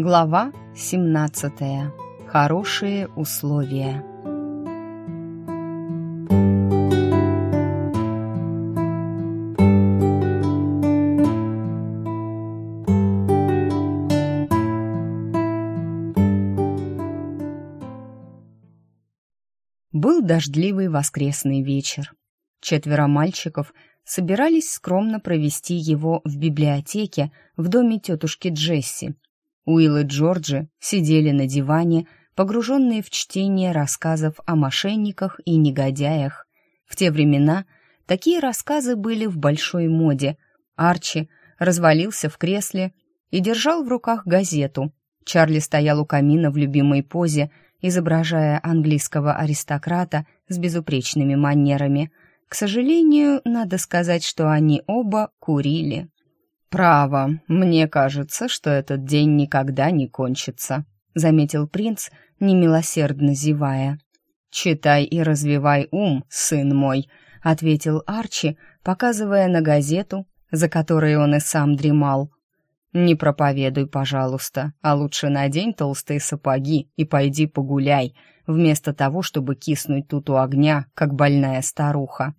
Глава 17. Хорошие условия. Был дождливый воскресный вечер. Четверо мальчиков собирались скромно провести его в библиотеке в доме тетушки Джесси. Уилл и Джорджи сидели на диване, погруженные в чтение рассказов о мошенниках и негодяях. В те времена такие рассказы были в большой моде. Арчи развалился в кресле и держал в руках газету. Чарли стоял у камина в любимой позе, изображая английского аристократа с безупречными манерами – к сожалению, надо сказать, что они оба курили. «Право, мне кажется, что этот день никогда не кончится», — заметил принц, немилосердно зевая. «Читай и развивай ум, сын мой», — ответил Арчи, показывая на газету, за которой он и сам дремал. «Не проповедуй, пожалуйста, а лучше надень толстые сапоги и пойди погуляй, вместо того, чтобы киснуть тут у огня, как больная старуха.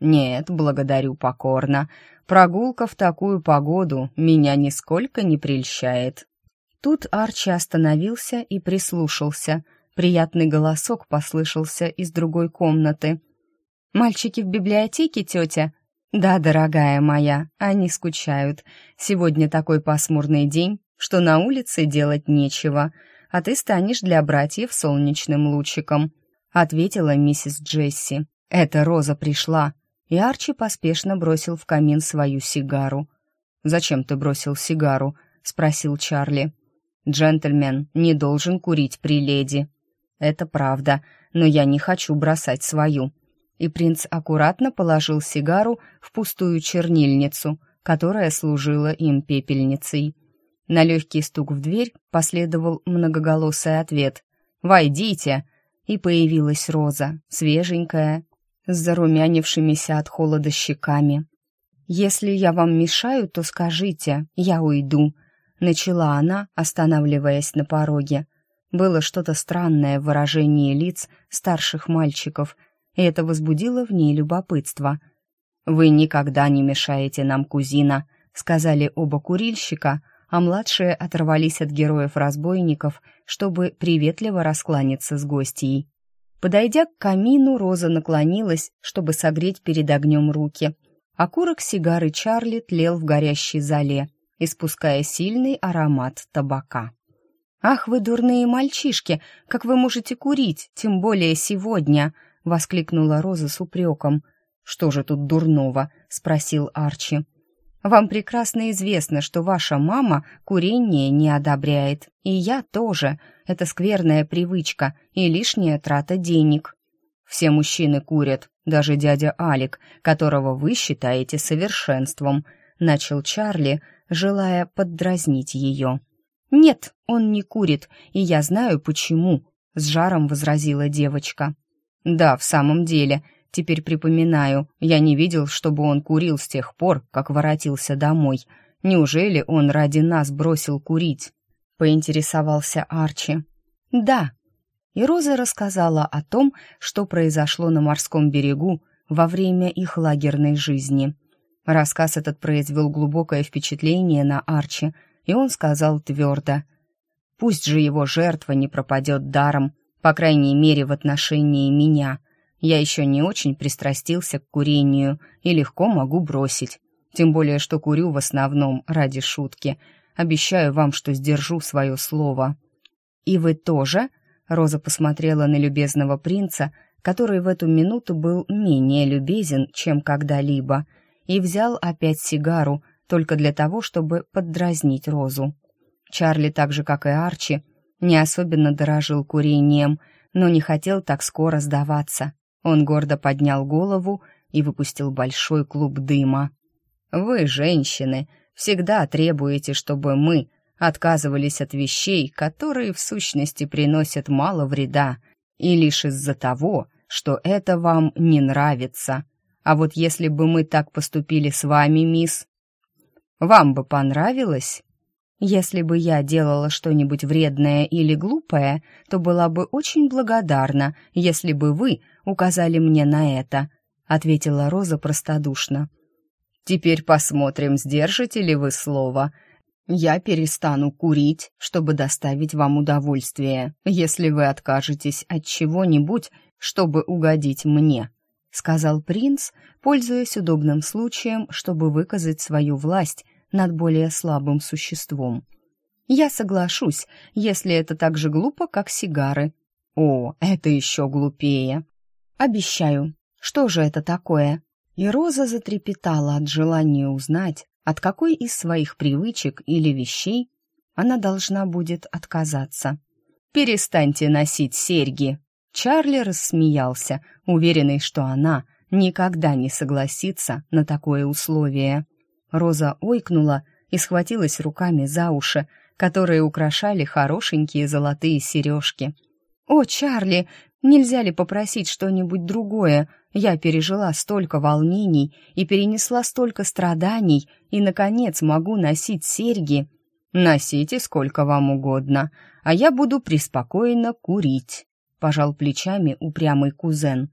Нет, благодарю покорно. Прогулка в такую погоду меня нисколько не прельщает. Тут Арчи остановился и прислушался. Приятный голосок послышался из другой комнаты. «Мальчики в библиотеке, тетя?» «Да, дорогая моя, они скучают. Сегодня такой пасмурный день, что на улице делать нечего, а ты станешь для братьев солнечным лучиком», — ответила миссис Джесси. «Эта Роза пришла, и Арчи поспешно бросил в камин свою сигару. «Зачем ты бросил сигару?» — спросил Чарли. «Джентльмен не должен курить при леди». «Это правда, но я не хочу бросать свою». И принц аккуратно положил сигару в пустую чернильницу, которая служила им пепельницей. На легкий стук в дверь последовал многоголосый ответ «Войдите!» и появилась Роза, свеженькая, с зарумянившимися от холода щеками. «Если я вам мешаю, то скажите, я уйду», — начала она, останавливаясь на пороге. Было что-то странное в выражении лиц старших мальчиков, и это возбудило в ней любопытство. «Вы никогда не мешаете нам, кузина», — сказали оба курильщика, а младшие оторвались от героев-разбойников, чтобы приветливо раскланяться с гостьей. Подойдя к камину, Роза наклонилась, чтобы согреть перед огнем руки. Окурок сигары Чарли тлел в горящей зале, испуская сильный аромат табака. «Ах вы дурные мальчишки! Как вы можете курить, тем более сегодня!» — воскликнула Роза с упреком. «Что же тут дурного?» — спросил Арчи. «Вам прекрасно известно, что ваша мама курение не одобряет, и я тоже. Это скверная привычка и лишняя трата денег. Все мужчины курят, даже дядя Алик, которого вы считаете совершенством, начал Чарли, желая поддразнить ее. Нет, он не курит, и я знаю почему, с жаром возразила девочка. Да, в самом деле, теперь припоминаю, я не видел, чтобы он курил с тех пор, как воротился домой. Неужели он ради нас бросил курить? поинтересовался Арчи. «Да». И Роза рассказала о том, что произошло на морском берегу во время их лагерной жизни. Рассказ этот произвел глубокое впечатление на Арчи, и он сказал твердо, «Пусть же его жертва не пропадет даром, по крайней мере в отношении меня. Я еще не очень пристрастился к курению и легко могу бросить, тем более что курю в основном ради шутки — Обещаю вам, что сдержу свое слово». «И вы тоже?» — Роза посмотрела на любезного принца, который в эту минуту был менее любезен, чем когда-либо, и взял опять сигару, только для того, чтобы поддразнить Розу. Чарли, так же как и Арчи, не особенно дорожил курением, но не хотел так скоро сдаваться. Он гордо поднял голову и выпустил большой клуб дыма. «Вы, женщины, всегда требуете, чтобы мы отказывались от вещей, которые в сущности приносят мало вреда, и лишь из-за того, что это вам не нравится. А вот если бы мы так поступили с вами, мисс, вам бы понравилось? Если бы я делала что-нибудь вредное или глупое, то была бы очень благодарна, если бы вы указали мне на это», — ответила Роза простодушно. «Теперь посмотрим, сдержите ли вы слово. Я перестану курить, чтобы доставить вам удовольствие, если вы откажетесь от чего-нибудь, чтобы угодить мне», — сказал принц, пользуясь удобным случаем, чтобы выказать свою власть над более слабым существом. Я соглашусь, если это так же глупо, как сигары. О, это еще глупее. Обещаю. Что же это такое? И Роза затрепетала от желания узнать, от какой из своих привычек или вещей она должна будет отказаться. «Перестаньте носить серьги!» Чарли рассмеялся, уверенный, что она никогда не согласится на такое условие. Роза ойкнула и схватилась руками за уши, которые украшали хорошенькие золотые сережки. «О, Чарли, нельзя ли попросить что-нибудь другое? Я пережила столько волнений и перенесла столько страданий, и, наконец, могу носить серьги. Носите сколько вам угодно, а я буду преспокойно курить», — пожал плечами упрямый кузен.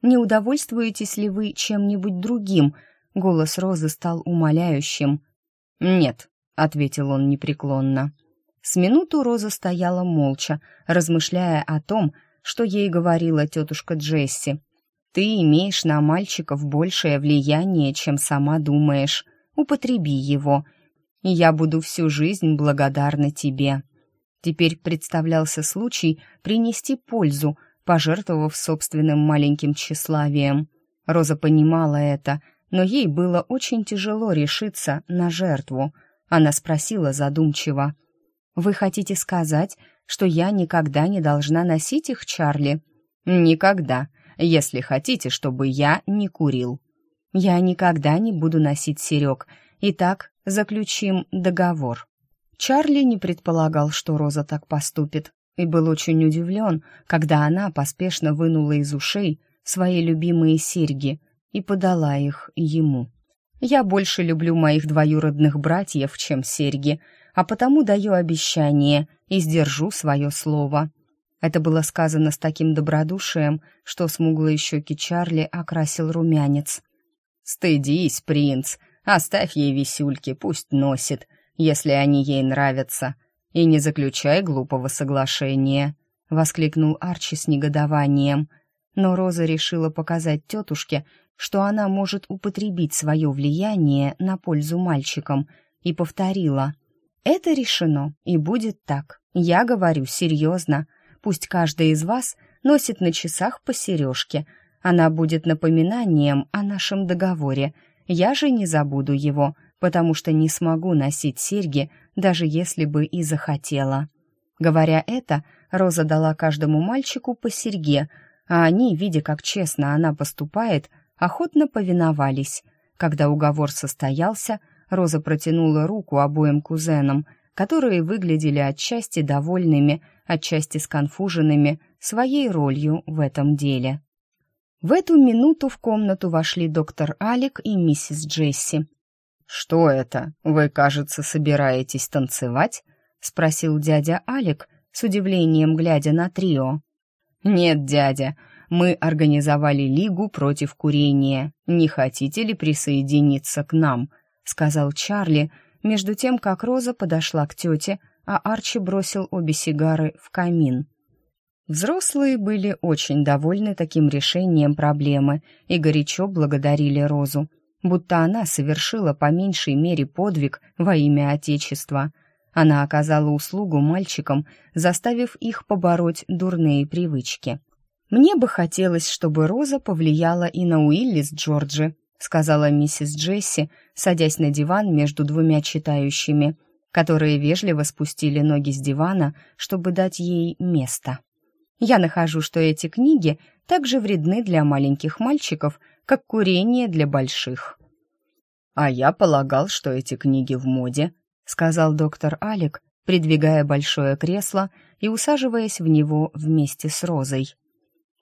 «Не удовольствуетесь ли вы чем-нибудь другим?» Голос Розы стал умоляющим. «Нет», — ответил он непреклонно. С минуту Роза стояла молча, размышляя о том, что ей говорила тетушка Джесси. «Ты имеешь на мальчиков большее влияние, чем сама думаешь. Употреби его, и я буду всю жизнь благодарна тебе». Теперь представлялся случай принести пользу, пожертвовав собственным маленьким тщеславием. Роза понимала это — но ей было очень тяжело решиться на жертву. Она спросила задумчиво. «Вы хотите сказать, что я никогда не должна носить их, Чарли?» «Никогда, если хотите, чтобы я не курил». «Я никогда не буду носить серег. Итак, заключим договор». Чарли не предполагал, что Роза так поступит, и был очень удивлен, когда она поспешно вынула из ушей свои любимые серьги — и подала их ему. «Я больше люблю моих двоюродных братьев, чем серьги, а потому даю обещание и сдержу свое слово». Это было сказано с таким добродушием, что смуглые щеки Чарли окрасил румянец. «Стыдись, принц, оставь ей висюльки, пусть носит, если они ей нравятся, и не заключай глупого соглашения», — воскликнул Арчи с негодованием. Но Роза решила показать тетушке, что она может употребить свое влияние на пользу мальчикам, и повторила. «Это решено, и будет так. Я говорю серьезно. Пусть каждый из вас носит на часах по сережке. Она будет напоминанием о нашем договоре. Я же не забуду его, потому что не смогу носить серьги, даже если бы и захотела». Говоря это, Роза дала каждому мальчику по серьге, а они, видя, как честно она поступает, охотно повиновались. Когда уговор состоялся, Роза протянула руку обоим кузенам, которые выглядели отчасти довольными, отчасти сконфуженными своей ролью в этом деле. В эту минуту в комнату вошли доктор Алик и миссис Джесси. «Что это? Вы, кажется, собираетесь танцевать?» — спросил дядя Алик, с удивлением глядя на трио. «Нет, дядя, мы организовали лигу против курения. Не хотите ли присоединиться к нам?» — сказал Чарли, между тем, как Роза подошла к тете, а Арчи бросил обе сигары в камин. Взрослые были очень довольны таким решением проблемы и горячо благодарили Розу, будто она совершила по меньшей мере подвиг во имя Отечества. Она оказала услугу мальчикам, заставив их побороть дурные привычки. «Мне бы хотелось, чтобы Роза повлияла и на Уилли с Джорджи», сказала миссис Джесси, садясь на диван между двумя читающими, которые вежливо спустили ноги с дивана, чтобы дать ей место. «Я нахожу, что эти книги так же вредны для маленьких мальчиков, как курение для больших». «А я полагал, что эти книги в моде», сказал доктор Алик, придвигая большое кресло и усаживаясь в него вместе с Розой.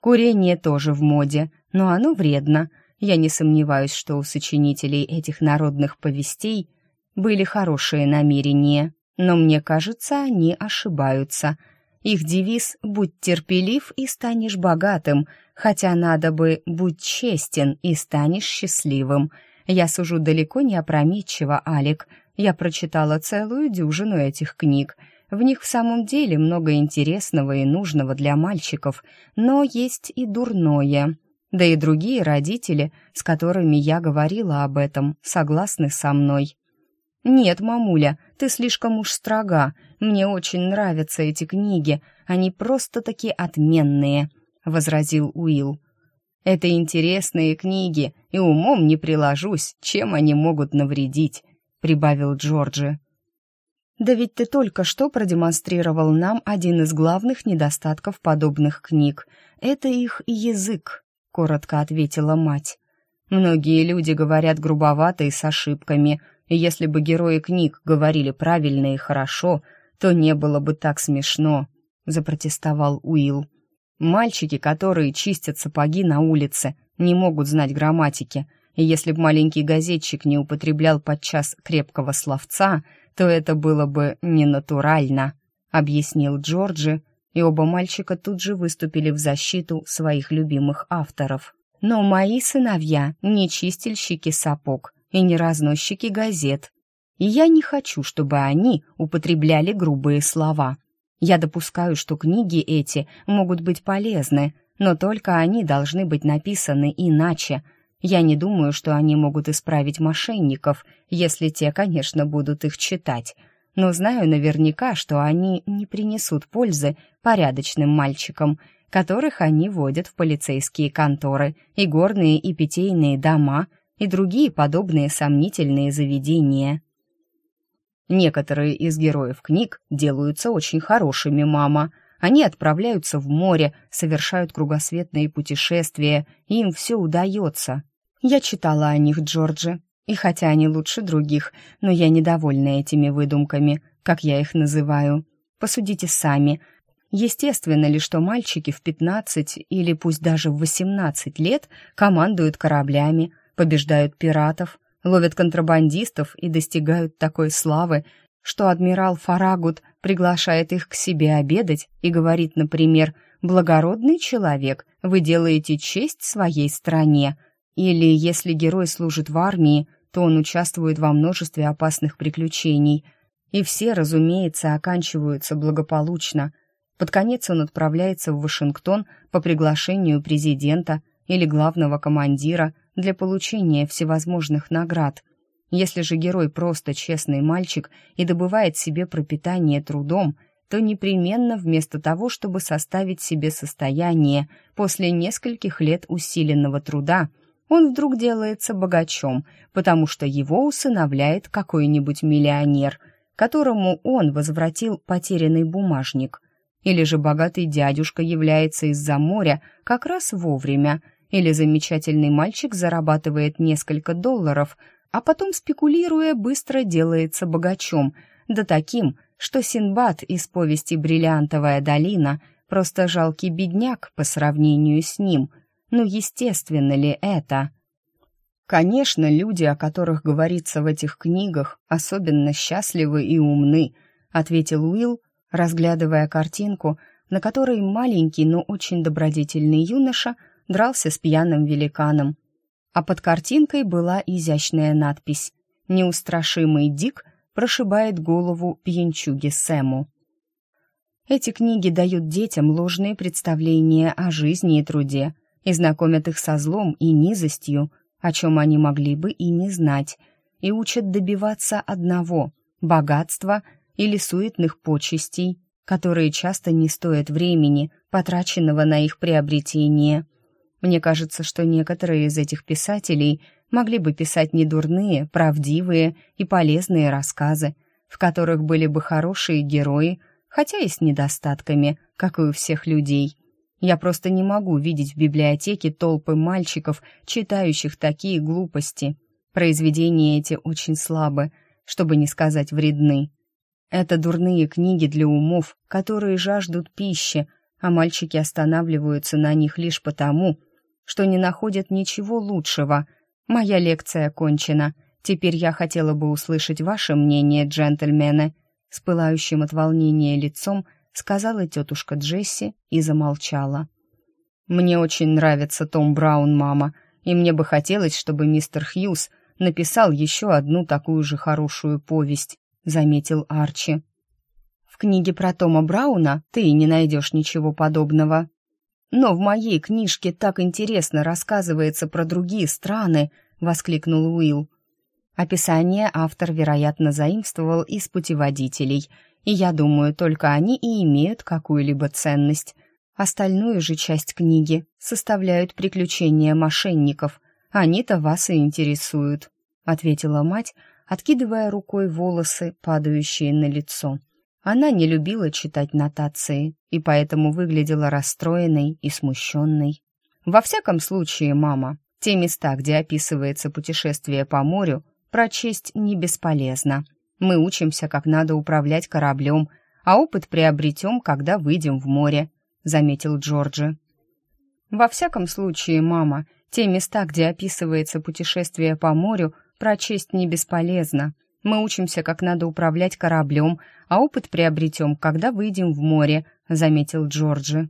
Курение тоже в моде, но оно вредно. Я не сомневаюсь, что у сочинителей этих народных повестей были хорошие намерения, Но мне кажется, они ошибаются. Их девиз «Будь терпелив и станешь богатым», хотя надо бы «Будь честен и станешь счастливым». Я сужу далеко не опрометчиво, Алик. Я прочитала целую дюжину этих книг. В них в самом деле много интересного и нужного для мальчиков, но есть и дурное. Да и другие родители, с которыми я говорила об этом, согласны со мной. «Нет, мамуля, ты слишком уж строга. Мне очень нравятся эти книги. Они просто-таки отменные», — возразил Уилл. «Это интересные книги, и умом не приложусь, чем они могут навредить», — прибавил Джорджи. «Да ведь ты только что продемонстрировал нам один из главных недостатков подобных книг. Это их язык», — коротко ответила мать. «Многие люди говорят грубовато и с ошибками», — если бы герои книг говорили правильно и хорошо, то не было бы так смешно», — запротестовал Уилл. «Мальчики, которые чистят сапоги на улице, не могут знать грамматики, и если бы маленький газетчик не употреблял подчас крепкого словца, то это было бы ненатурально», — объяснил Джорджи, и оба мальчика тут же выступили в защиту своих любимых авторов. «Но мои сыновья не чистильщики сапог, и не разносчики газет. И я не хочу, чтобы они употребляли грубые слова. Я допускаю, что книги эти могут быть полезны, но только они должны быть написаны иначе. Я не думаю, что они могут исправить мошенников, если те, конечно, будут их читать. Но знаю наверняка, что они не принесут пользы порядочным мальчикам, которых они водят в полицейские конторы и горные и питейные дома, и другие подобные сомнительные заведения. Некоторые из героев книг делаются очень хорошими, мама. Они отправляются в море, совершают кругосветные путешествия, и им все удается. Я читала о них, Джорджи, и хотя они лучше других, но я недовольна этими выдумками, как я их называю. Посудите сами. Естественно ли, что мальчики в 15 или пусть даже в 18 лет командуют кораблями, побеждают пиратов, ловят контрабандистов и достигают такой славы, что адмирал Фарагут приглашает их к себе обедать и говорит, например, «Благородный человек, вы делаете честь своей стране». Или, если герой служит в армии, то он участвует во множестве опасных приключений. И все, разумеется, оканчиваются благополучно. Под конец он отправляется в Вашингтон по приглашению президента или главного командира – для получения всевозможных наград. Если же герой просто честный мальчик и добывает себе пропитание трудом, то непременно вместо того, чтобы составить себе состояние после нескольких лет усиленного труда, он вдруг делается богачом, потому что его усыновляет какой-нибудь миллионер, которому он возвратил потерянный бумажник. Или же богатый дядюшка является из-за моря как раз вовремя – или замечательный мальчик зарабатывает несколько долларов, а потом, спекулируя, быстро делается богачом, да таким, что Синбад из повести «Бриллиантовая долина» просто жалкий бедняк по сравнению с ним. Ну, естественно ли это? Конечно, люди, о которых говорится в этих книгах, особенно счастливы и умны, ответил Уилл, разглядывая картинку, на которой маленький, но очень добродетельный юноша – дрался с пьяным великаном. А под картинкой была изящная надпись «Неустрашимый Дик прошибает голову пьянчуге Сэму». Эти книги дают детям ложные представления о жизни и труде и знакомят их со злом и низостью, о чем они могли бы и не знать, и учат добиваться одного — богатства или суетных почестей, которые часто не стоят времени, потраченного на их приобретение — мне кажется, что некоторые из этих писателей могли бы писать недурные, правдивые и полезные рассказы, в которых были бы хорошие герои, хотя и с недостатками, как и у всех людей. Я просто не могу видеть в библиотеке толпы мальчиков, читающих такие глупости. Произведения эти очень слабы, чтобы не сказать вредны. Это дурные книги для умов, которые жаждут пищи, а мальчики останавливаются на них лишь потому, что не находят ничего лучшего. Моя лекция окончена. Теперь я хотела бы услышать ваше мнение, джентльмены. с пылающим от волнения лицом сказала тетушка Джесси и замолчала. «Мне очень нравится Том Браун, мама, и мне бы хотелось, чтобы мистер Хьюз написал еще одну такую же хорошую повесть», — заметил Арчи. «В книге про Тома Брауна ты не найдешь ничего подобного», «Но в моей книжке так интересно рассказывается про другие страны», — воскликнул Уилл. Описание автор, вероятно, заимствовал из путеводителей, и я думаю, только они и имеют какую-либо ценность. Остальную же часть книги составляют приключения мошенников. Они-то вас и интересуют», — ответила мать, откидывая рукой волосы, падающие на лицо. Она не любила читать нотации и поэтому выглядела расстроенной и смущенной. Во всяком случае, мама, те места, где описывается путешествие по морю, прочесть не бесполезно. Мы учимся, как надо управлять кораблем, а опыт приобретем, когда выйдем в море», — заметил Джорджи. «Во всяком случае, мама, те места, где описывается путешествие по морю, прочесть не бесполезно. Мы учимся, как надо управлять кораблем, а опыт приобретем, когда выйдем в море», — заметил Джорджи.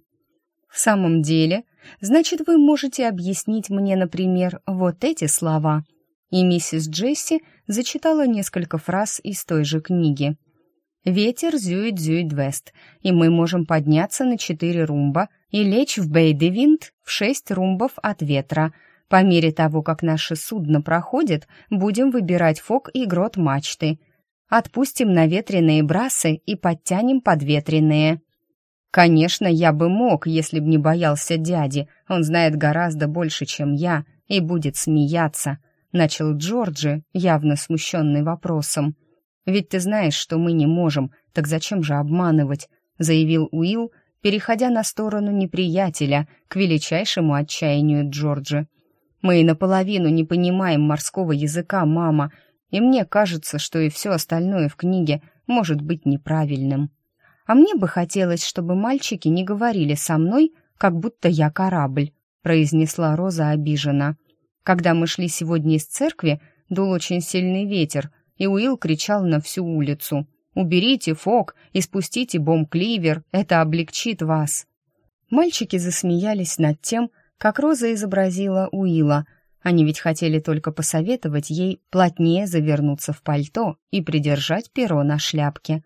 «В самом деле, значит, вы можете объяснить мне, например, вот эти слова». И миссис Джесси зачитала несколько фраз из той же книги. «Ветер зюит-зюит-вест, и мы можем подняться на четыре румба и лечь в Бейдевинт в шесть румбов от ветра», по мере того, как наше судно проходит, будем выбирать фок и грот мачты. Отпустим наветренные брасы и подтянем подветренные. Конечно, я бы мог, если б не боялся дяди. Он знает гораздо больше, чем я, и будет смеяться. Начал Джорджи, явно смущенный вопросом. «Ведь ты знаешь, что мы не можем, так зачем же обманывать?» заявил Уилл, переходя на сторону неприятеля к величайшему отчаянию Джорджа. Мы и наполовину не понимаем морского языка, мама, и мне кажется, что и все остальное в книге может быть неправильным. А мне бы хотелось, чтобы мальчики не говорили со мной, как будто я корабль, произнесла Роза обиженно. Когда мы шли сегодня из церкви, дул очень сильный ветер, и Уилл кричал на всю улицу. «Уберите фок и спустите бомб-кливер, это облегчит вас». Мальчики засмеялись над тем, как Роза изобразила Уила. Они ведь хотели только посоветовать ей плотнее завернуться в пальто и придержать перо на шляпке.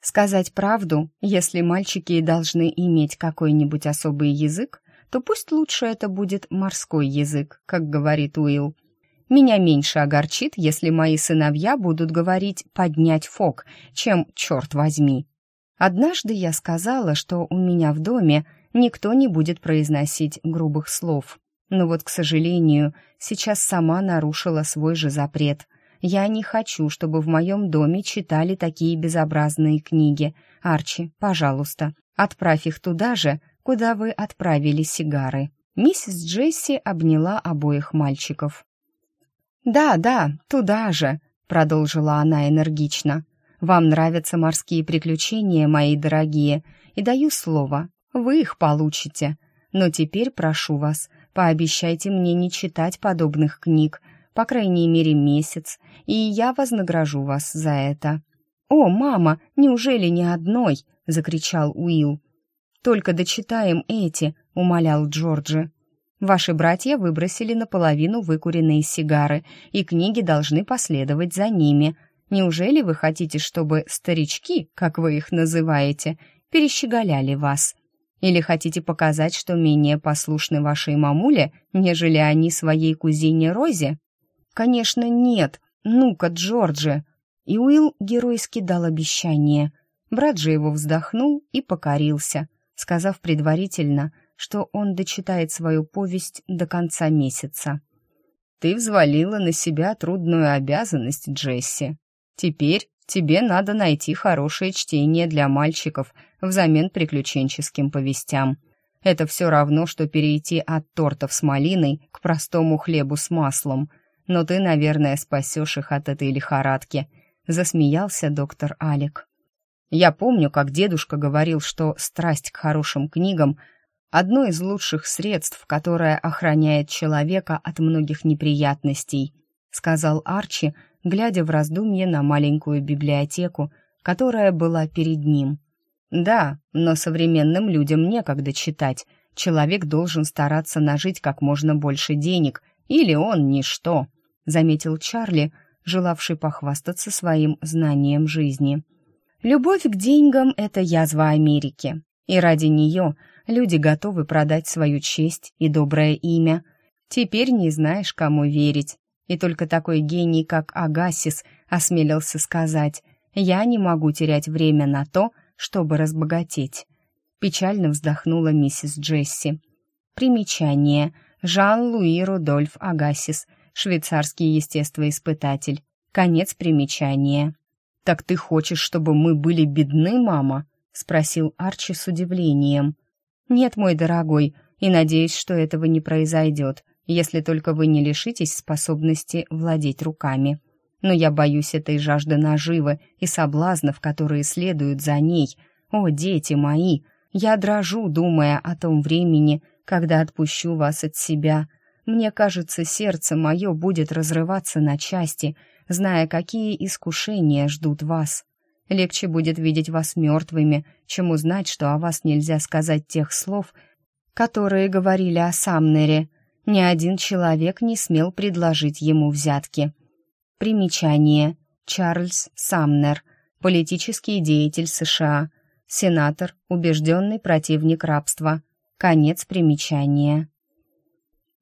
Сказать правду, если мальчики и должны иметь какой-нибудь особый язык, то пусть лучше это будет морской язык, как говорит Уилл. Меня меньше огорчит, если мои сыновья будут говорить «поднять фок», чем «черт возьми». Однажды я сказала, что у меня в доме никто не будет произносить грубых слов. Но вот, к сожалению, сейчас сама нарушила свой же запрет. Я не хочу, чтобы в моем доме читали такие безобразные книги. Арчи, пожалуйста, отправь их туда же, куда вы отправили сигары. Миссис Джесси обняла обоих мальчиков. «Да, да, туда же», — продолжила она энергично. «Вам нравятся морские приключения, мои дорогие, и даю слово, вы их получите. Но теперь прошу вас, пообещайте мне не читать подобных книг, по крайней мере месяц, и я вознагражу вас за это». «О, мама, неужели ни одной?» — закричал Уилл. «Только дочитаем эти», — умолял Джорджи. «Ваши братья выбросили наполовину выкуренные сигары, и книги должны последовать за ними. Неужели вы хотите, чтобы старички, как вы их называете, перещеголяли вас?» Или хотите показать, что менее послушны вашей мамуле, нежели они своей кузине Розе? Конечно, нет. Ну-ка, Джорджи. И Уилл геройски дал обещание. Брат же его вздохнул и покорился, сказав предварительно, что он дочитает свою повесть до конца месяца. «Ты взвалила на себя трудную обязанность, Джесси. Теперь тебе надо найти хорошее чтение для мальчиков взамен приключенческим повестям. Это все равно, что перейти от тортов с малиной к простому хлебу с маслом. Но ты, наверное, спасешь их от этой лихорадки», — засмеялся доктор Алик. «Я помню, как дедушка говорил, что страсть к хорошим книгам — одно из лучших средств, которое охраняет человека от многих неприятностей», — сказал Арчи, глядя в раздумье на маленькую библиотеку, которая была перед ним. Да, но современным людям некогда читать. Человек должен стараться нажить как можно больше денег, или он ничто, заметил Чарли, желавший похвастаться своим знанием жизни. Любовь к деньгам — это язва Америки, и ради нее люди готовы продать свою честь и доброе имя. Теперь не знаешь, кому верить. И только такой гений, как Агасис, осмелился сказать «Я не могу терять время на то, чтобы разбогатеть». Печально вздохнула миссис Джесси. Примечание. Жан-Луи Рудольф Агасис, швейцарский естествоиспытатель. Конец примечания. «Так ты хочешь, чтобы мы были бедны, мама?» — спросил Арчи с удивлением. «Нет, мой дорогой, и надеюсь, что этого не произойдет, если только вы не лишитесь способности владеть руками. Но я боюсь этой жажды наживы и соблазнов, которые следуют за ней. О, дети мои! Я дрожу, думая о том времени, когда отпущу вас от себя. Мне кажется, сердце мое будет разрываться на части, зная, какие искушения ждут вас. Легче будет видеть вас мертвыми, чем узнать, что о вас нельзя сказать тех слов, которые говорили о Самнере. Ни один человек не смел предложить ему взятки. Примечание. Чарльз Самнер, политический деятель США, сенатор, убежденный противник рабства. Конец примечания.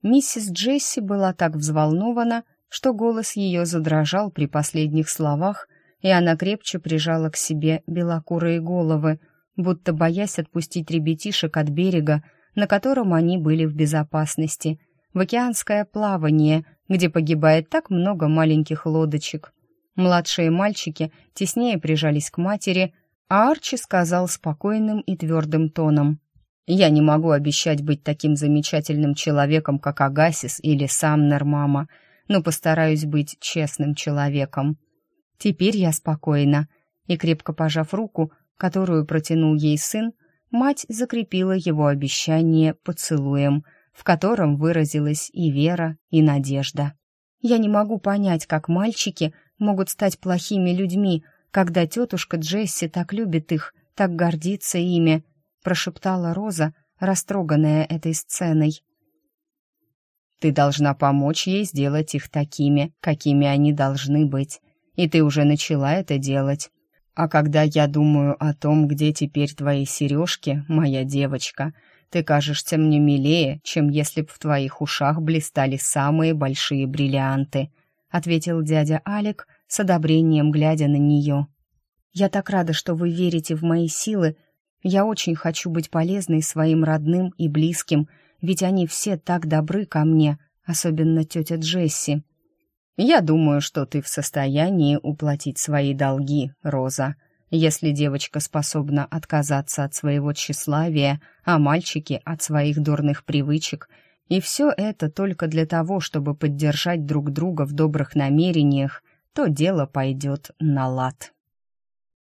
Миссис Джесси была так взволнована, что голос ее задрожал при последних словах, и она крепче прижала к себе белокурые головы, будто боясь отпустить ребятишек от берега, на котором они были в безопасности, в океанское плавание, где погибает так много маленьких лодочек. Младшие мальчики теснее прижались к матери, а Арчи сказал спокойным и твердым тоном. «Я не могу обещать быть таким замечательным человеком, как Агасис или Самнер, мама, но постараюсь быть честным человеком. Теперь я спокойна». И крепко пожав руку, которую протянул ей сын, мать закрепила его обещание поцелуем, в котором выразилась и вера, и надежда. «Я не могу понять, как мальчики могут стать плохими людьми, когда тетушка Джесси так любит их, так гордится ими», прошептала Роза, растроганная этой сценой. Ты должна помочь ей сделать их такими, какими они должны быть. И ты уже начала это делать. А когда я думаю о том, где теперь твои сережки, моя девочка, ты кажешься мне милее, чем если б в твоих ушах блистали самые большие бриллианты», — ответил дядя Алик с одобрением, глядя на нее. «Я так рада, что вы верите в мои силы. Я очень хочу быть полезной своим родным и близким, ведь они все так добры ко мне, особенно тетя Джесси. Я думаю, что ты в состоянии уплатить свои долги, Роза, если девочка способна отказаться от своего тщеславия, а мальчики от своих дурных привычек, и все это только для того, чтобы поддержать друг друга в добрых намерениях, то дело пойдет на лад.